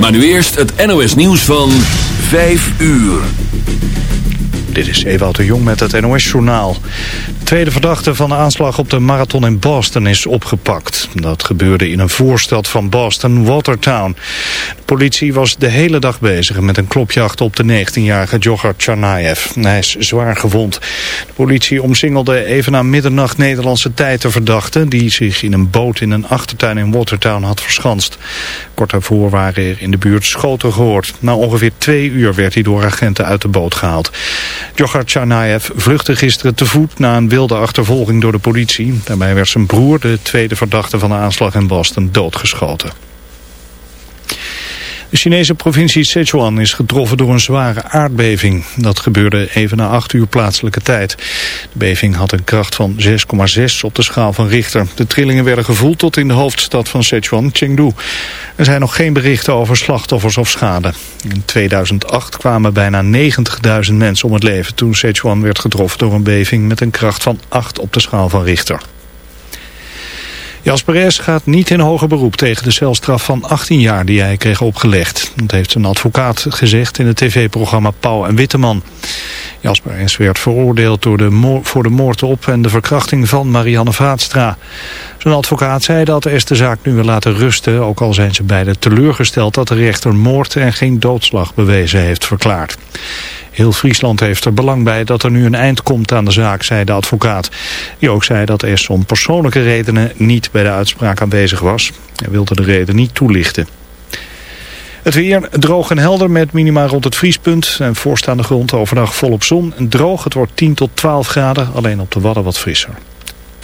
Maar nu eerst het NOS nieuws van 5 uur. Dit is Ewout de Jong met het NOS-journaal. De tweede verdachte van de aanslag op de marathon in Boston is opgepakt. Dat gebeurde in een voorstad van Boston, Watertown. De politie was de hele dag bezig met een klopjacht op de 19-jarige jogger Tsarnaev. Hij is zwaar gewond. De politie omsingelde even na middernacht Nederlandse tijd de verdachte... die zich in een boot in een achtertuin in Watertown had verschanst. Kort daarvoor waren er in de buurt schoten gehoord. Na ongeveer twee uur werd hij door agenten uit de boot gehaald. Djokhar Tsarnaev vluchtte gisteren te voet na een wilde achtervolging door de politie. Daarbij werd zijn broer, de tweede verdachte van de aanslag in Boston, doodgeschoten. De Chinese provincie Sichuan is getroffen door een zware aardbeving. Dat gebeurde even na 8 uur plaatselijke tijd. De beving had een kracht van 6,6 op de schaal van Richter. De trillingen werden gevoeld tot in de hoofdstad van Sichuan, Chengdu. Er zijn nog geen berichten over slachtoffers of schade. In 2008 kwamen bijna 90.000 mensen om het leven toen Sichuan werd getroffen door een beving met een kracht van 8 op de schaal van Richter. Jasper S. gaat niet in hoger beroep tegen de celstraf van 18 jaar die hij kreeg opgelegd. Dat heeft zijn advocaat gezegd in het tv-programma Pauw en Witteman. Jasper S. werd veroordeeld door de voor de moord op en de verkrachting van Marianne Vaatstra. Zijn advocaat zei dat S. de zaak nu wil laten rusten, ook al zijn ze beiden teleurgesteld dat de rechter moord en geen doodslag bewezen heeft verklaard. Heel Friesland heeft er belang bij dat er nu een eind komt aan de zaak, zei de advocaat. Die ook zei dat S om persoonlijke redenen niet bij de uitspraak aanwezig was. Hij wilde de reden niet toelichten. Het weer droog en helder met minima rond het vriespunt. En voorstaande grond overdag volop zon. Droog, het wordt 10 tot 12 graden, alleen op de Wadden wat frisser.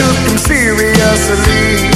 Took them seriously.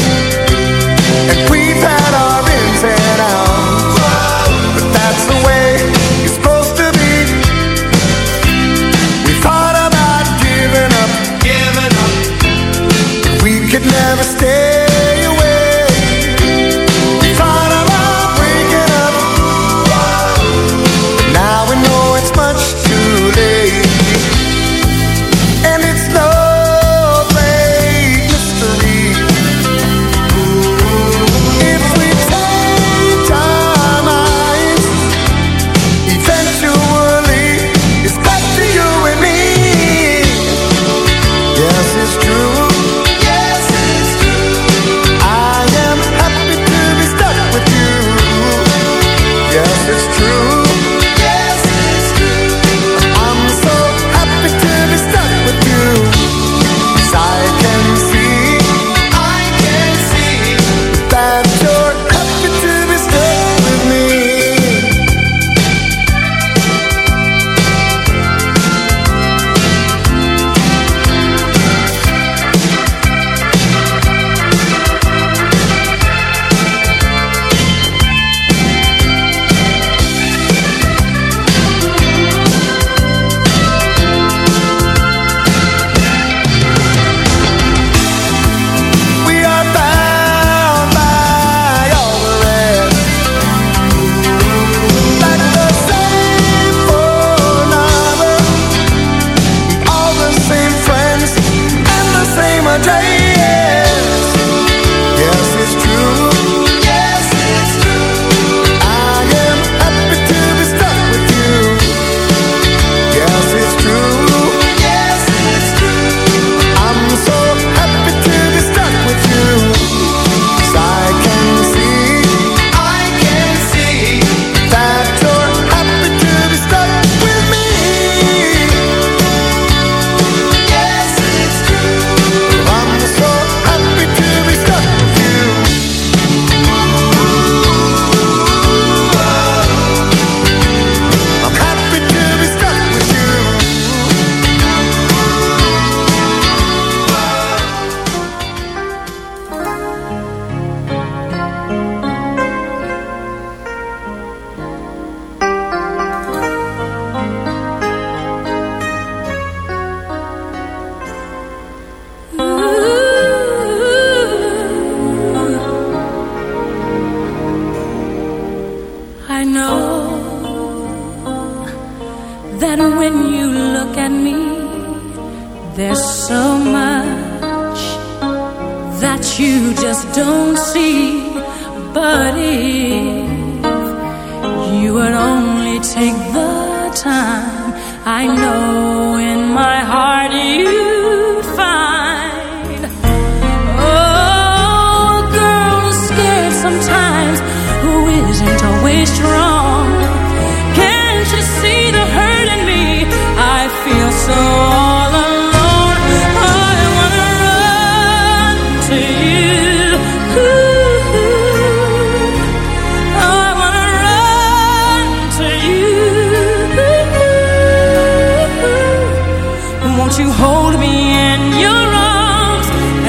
hold me in your arms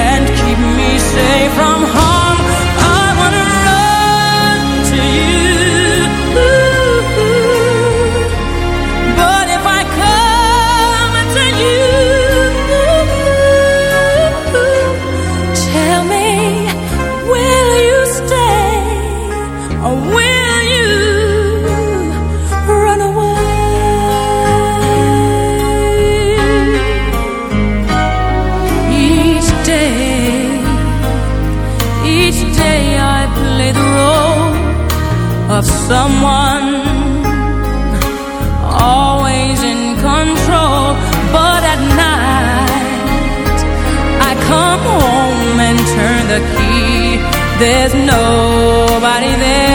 and keep me safe from harm. someone always in control but at night I come home and turn the key. There's nobody there.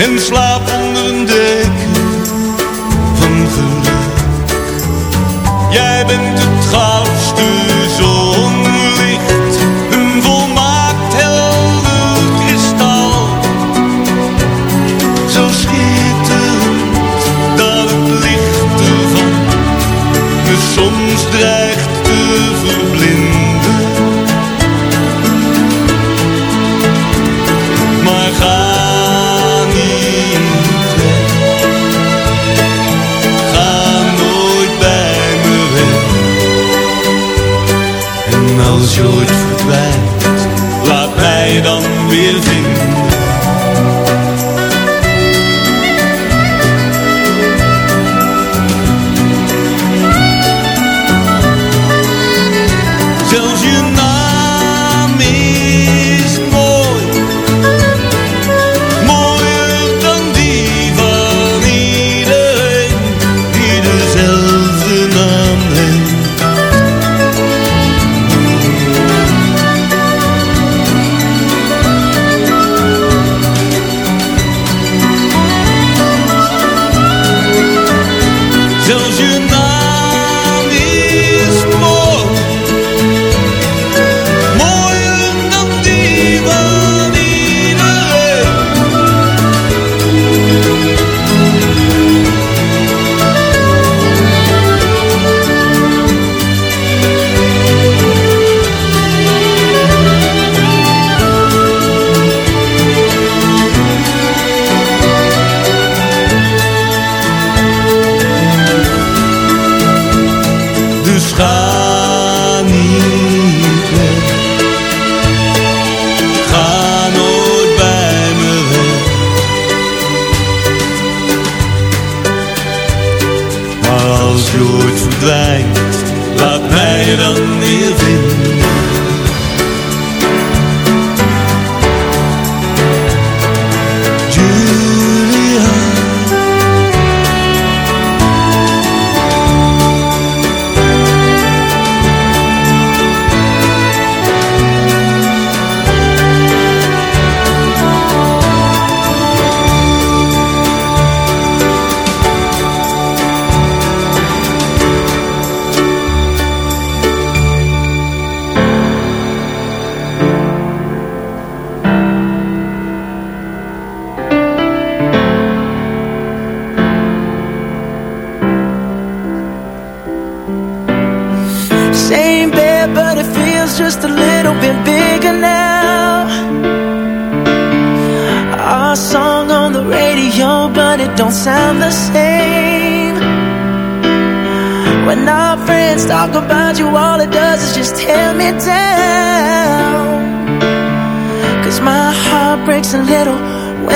en slaap onder een dek. als verdwijnt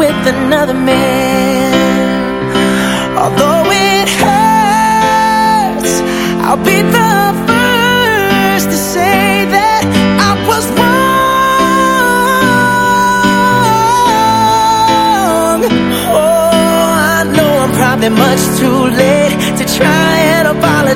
with another man. Although it hurts, I'll be the first to say that I was wrong. Oh, I know I'm probably much too late to try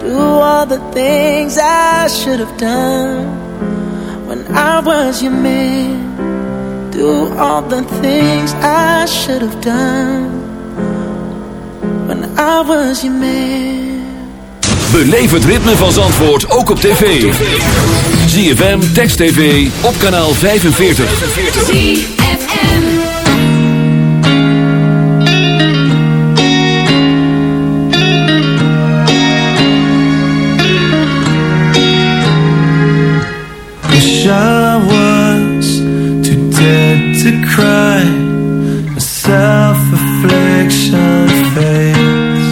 Do all the things I should have done when I was your man. Do all the things I should have done when I was your man. Beleef het ritme van Zandvoort ook op tv. ZFM, Text TV, op kanaal 45. I was too dead to cry. A self-affliction fades.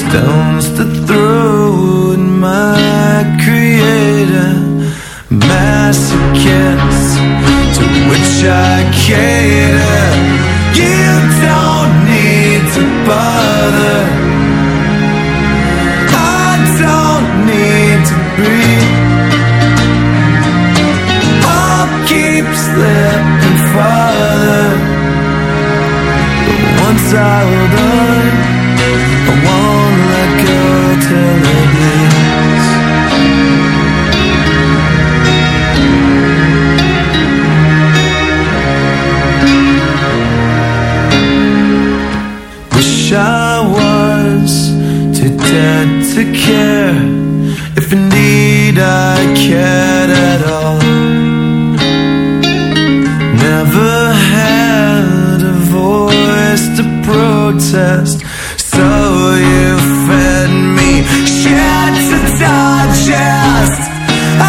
Stones to throw at my creator. Masochists to which I cater. To care if indeed I cared at all. Never had a voice to protest, so you fed me shit to digest.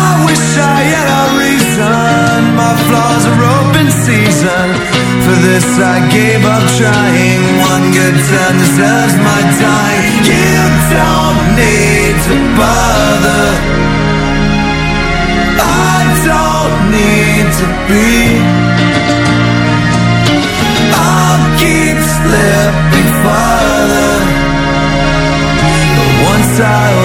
I wish I had a reason. My flaws are open season. This I gave up trying. One good turn deserves my time. You don't need to bother. I don't need to be. I'll keep slipping farther. But once I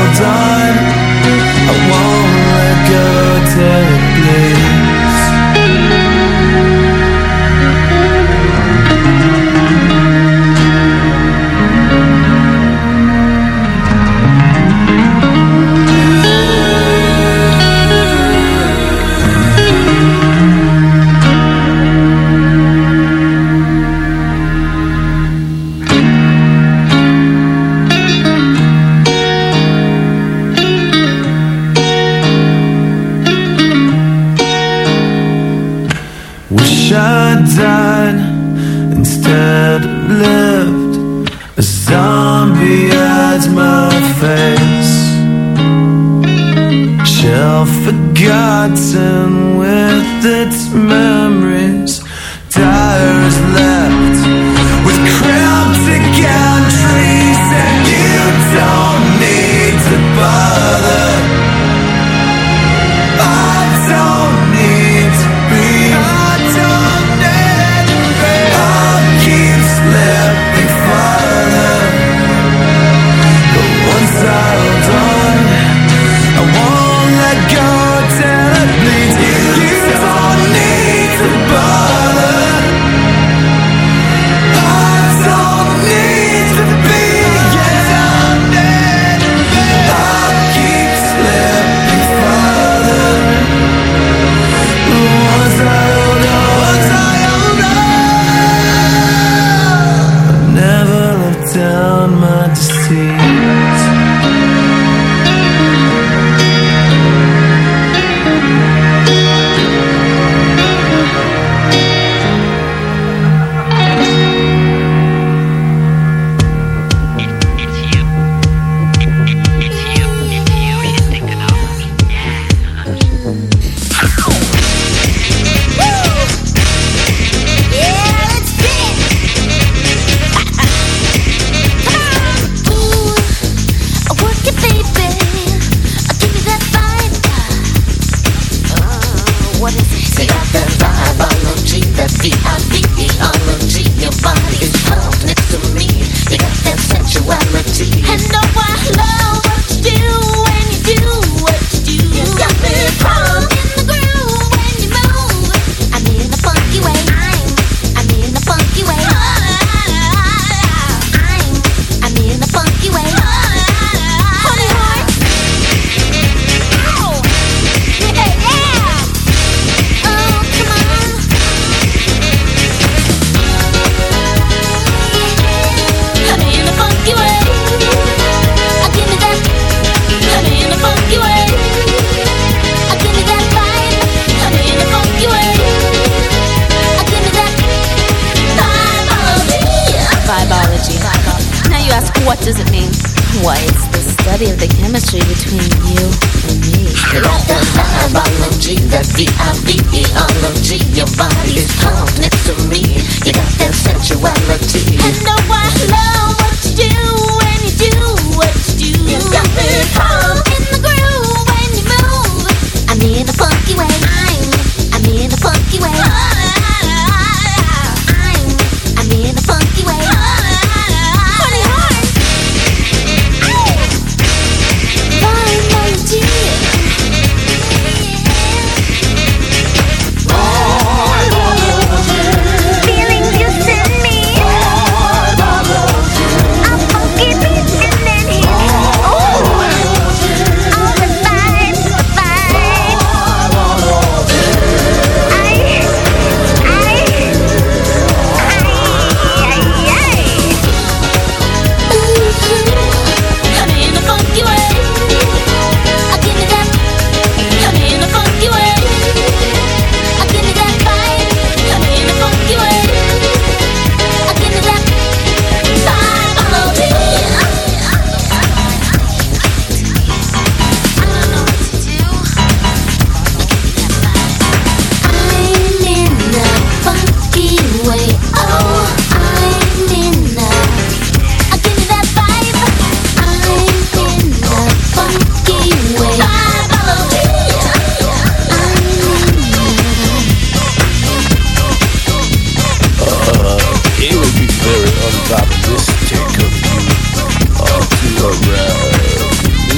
What does it mean? Why, it's the study of the chemistry between you and me. Right biology, that V-I-V-E-ology. Your body's calm next to me. You got that sensuality. I know I love what you do when you do what you do. You got me calm in the groove when you move. I need a funky way. I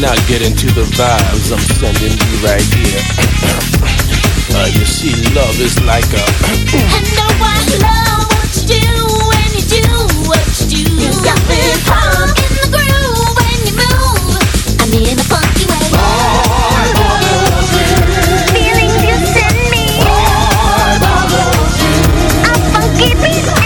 not get into the vibes I'm sending you right here. uh, you see, love is like a. I know I love what you do when you do what you do. You got me pumped in the groove when you move. I'm in a funky way. Feelings you send me. I funky.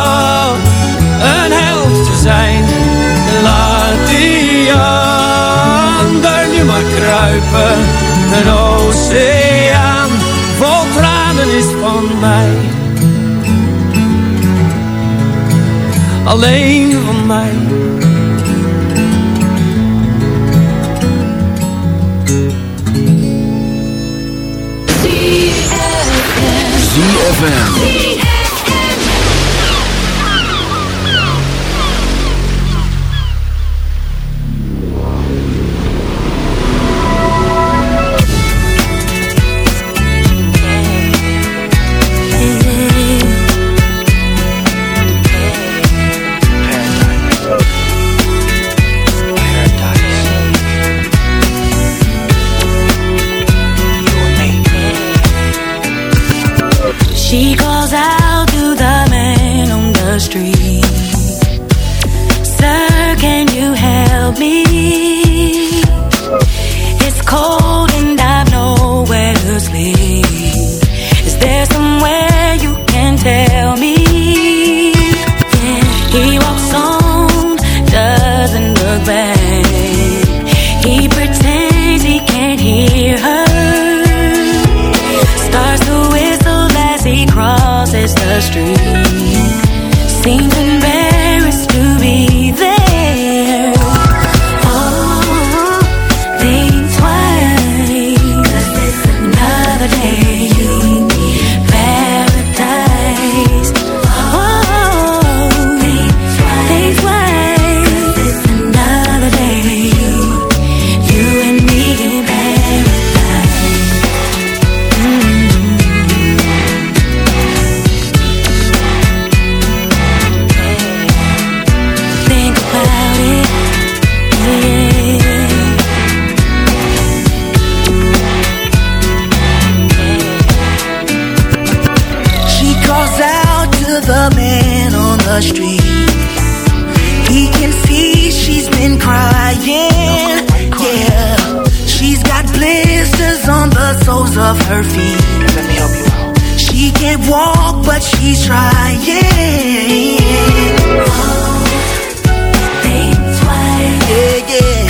die ander nu maar kruipen. Een oceaan vol tranen is van mij. Alleen van mij. To the man on the street. He can see she's been crying. Yeah, she's got blisters on the soles of her feet. Let me help you out. She can't walk, but she's trying. Think twice. Yeah, yeah.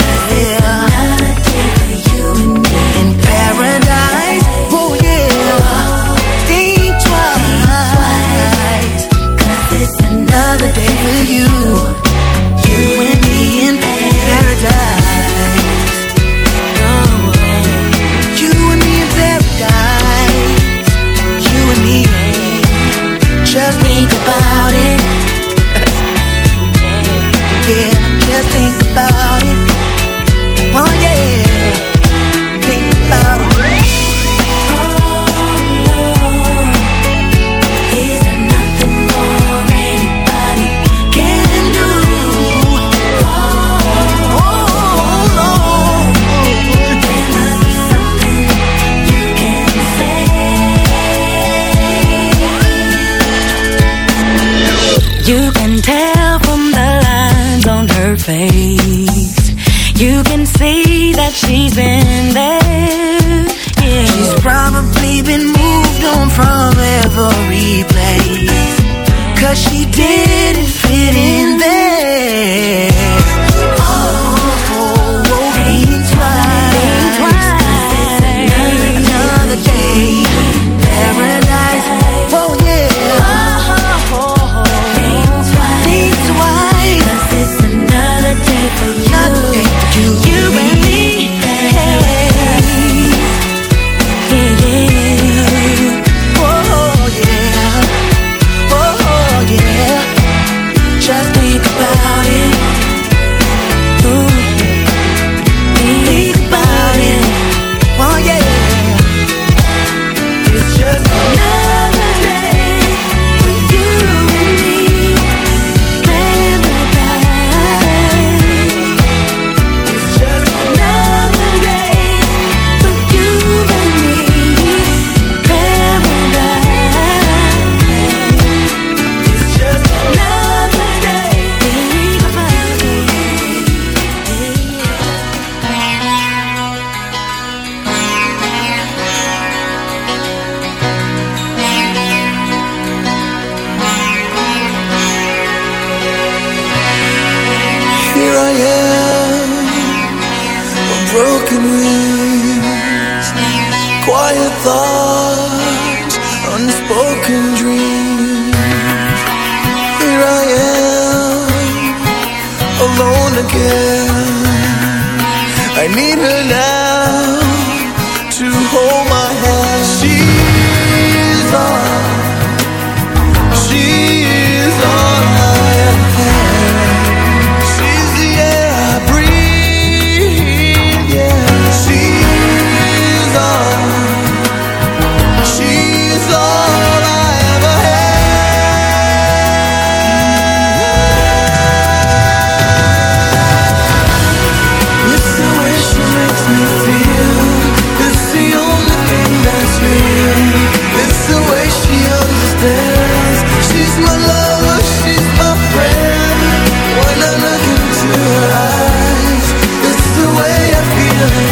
Cause she didn't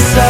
inside.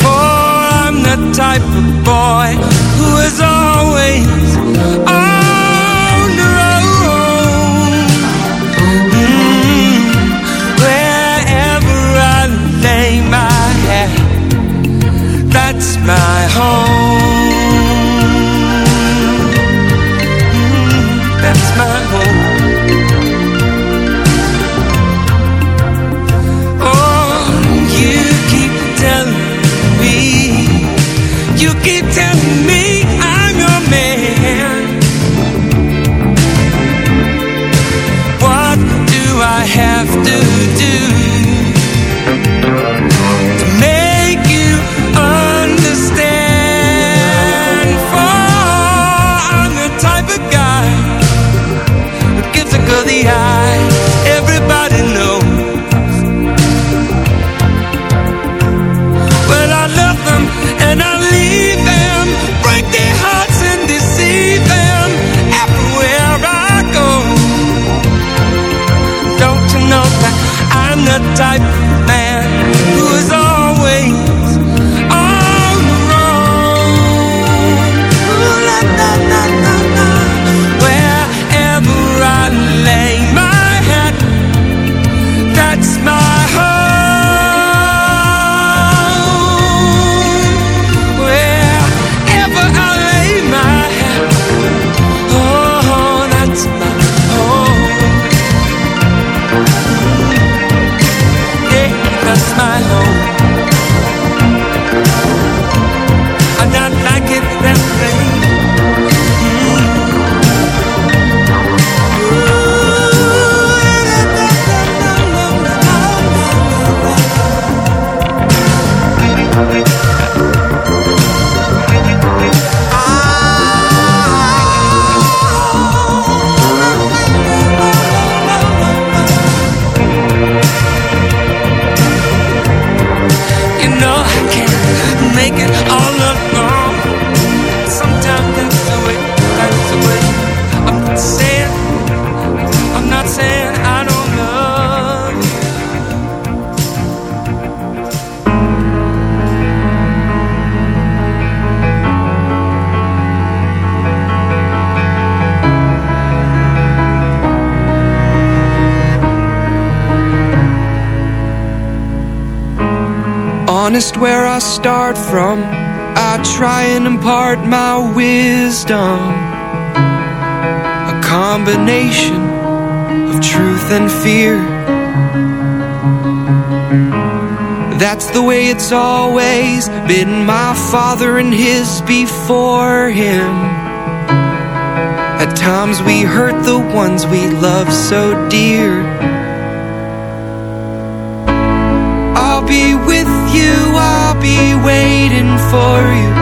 for I'm the type of boy who is always my wisdom. A combination of truth and fear. That's the way it's always been. My father and his before him. At times we hurt the ones we love so dear. I'll be with you, I'll be waiting for you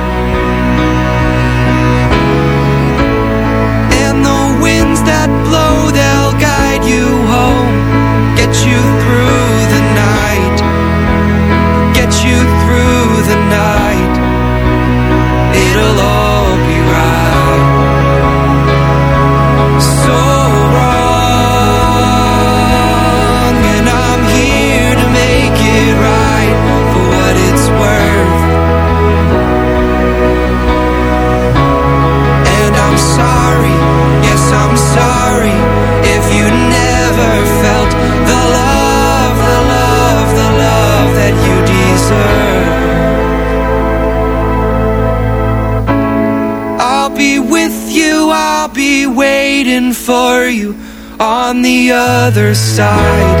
other side.